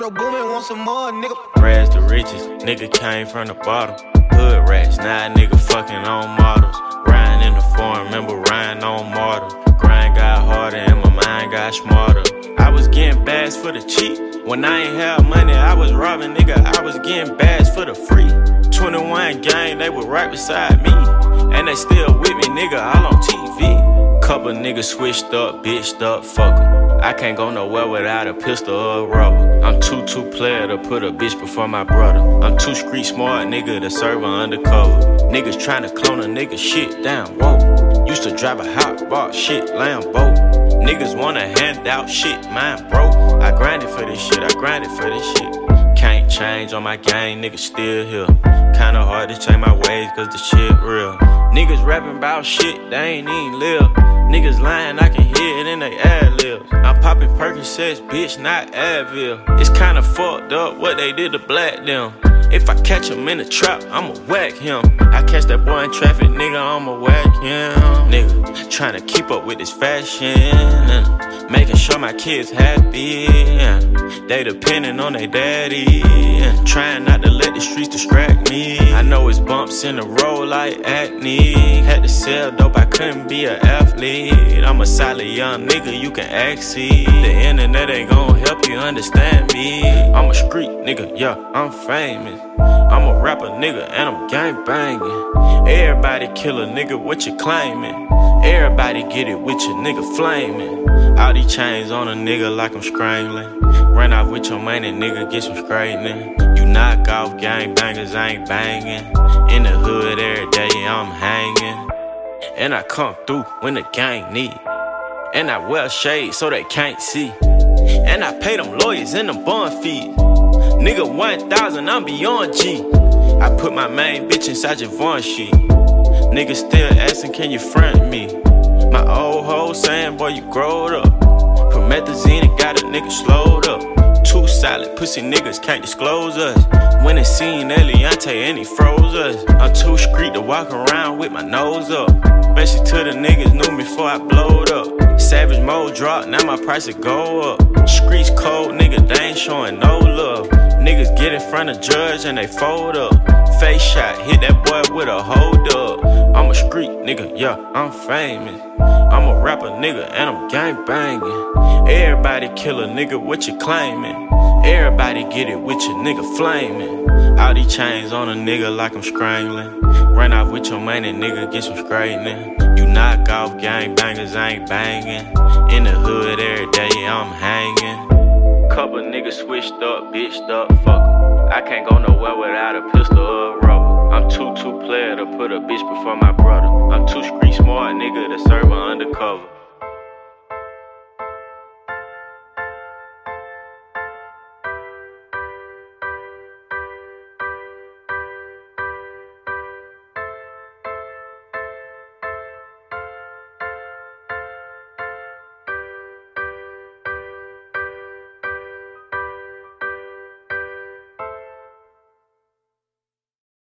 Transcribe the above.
Metro Boomin, want some more, nigga. Rags to riches, nigga came from the bottom. Hood rats, now nigga fucking on models. Riding in the foreign, remember riding on MARTA. Grind got harder and my mind got smarter. I was getting bags for the cheap. When I ain't had money, I was robbing, nigga. I was getting bags for the free. 21 gang, they were right beside me. And they still with me, nigga, all on TV. Couple niggas switched up, bitched up, fuck 'em. I can't go nowhere without a pistol or a rubber. I'm too too player to put a bitch before my brother. I'm too street smart, nigga, to serve her undercover. Niggas trying to clone a nigga shit down, whoa. Used to drive a hot box, shit, Lambo. Niggas wanna hand out shit, mine broke. I grinded for this shit, I grinded for this shit. Change on my game, niggas still here. Kinda hard to change my ways, cause the shit real. Niggas rapping about shit, they ain't even live. Niggas lying, I can hear it in they ad libs. I'm popping Percocets, bitch, not Advil. It's kinda fucked up what they did to black them. If I catch him in the trap, I'ma whack him. I catch that boy in traffic, nigga, I'ma whack trying to keep up with this fashion. Making sure my kids happy. They depending on their daddy. Trying not to let the streets distract me. I know it's bumps in the road like acne. Had sell dope, I couldn't be an athlete. I'm a solid young nigga, you can access. The internet ain't gonna help you understand me. I'm a street nigga, yeah, I'm famous. I'm a rapper nigga and I'm gang banging. Everybody kill a nigga, what you claiming? Everybody get it with your nigga flaming. All these chains on a nigga like I'm strangling. Run off with your money, nigga, get some straightening. You knock off gang bangers, I ain't banging. In the hood every day, I'm hanging. And I come through when the gang need. And I wear shades so they can't see. And I pay them lawyers and them bond fees. Nigga, 1,000, I'm beyond G. I put my main bitch inside Vaughn sheet. Niggas still asking, can you front me? My old hoe saying, boy, you growed up. Promethazine got a nigga slowed up. Too solid, pussy niggas can't disclose us. When it seen Eliante and he froze us. I'm too street to walk around with my nose up. Especially to the niggas knew me before I blowed up. Savage mode drop, now my price will go up. Streets cold, nigga, they ain't showing no love. Niggas get in front of judge and they fold up. Face shot, hit that boy with a hold up. I'm a street nigga, yeah, I'm famous. I'm a rapper nigga and I'm gang banging. Everybody kill a nigga, what you claiming? Everybody get it with your nigga flaming. All these chains on a nigga like I'm strangling. Run off with your money, nigga, get some straightening. You knock off gang bangers, I ain't banging. In the hood every day, I'm hanging. Couple niggas switched up, bitched up, fuck 'em. I can't go nowhere without a pistol or a rubber. I'm too too player to put a bitch before my brother. I'm too street smart, nigga, to serve her undercover.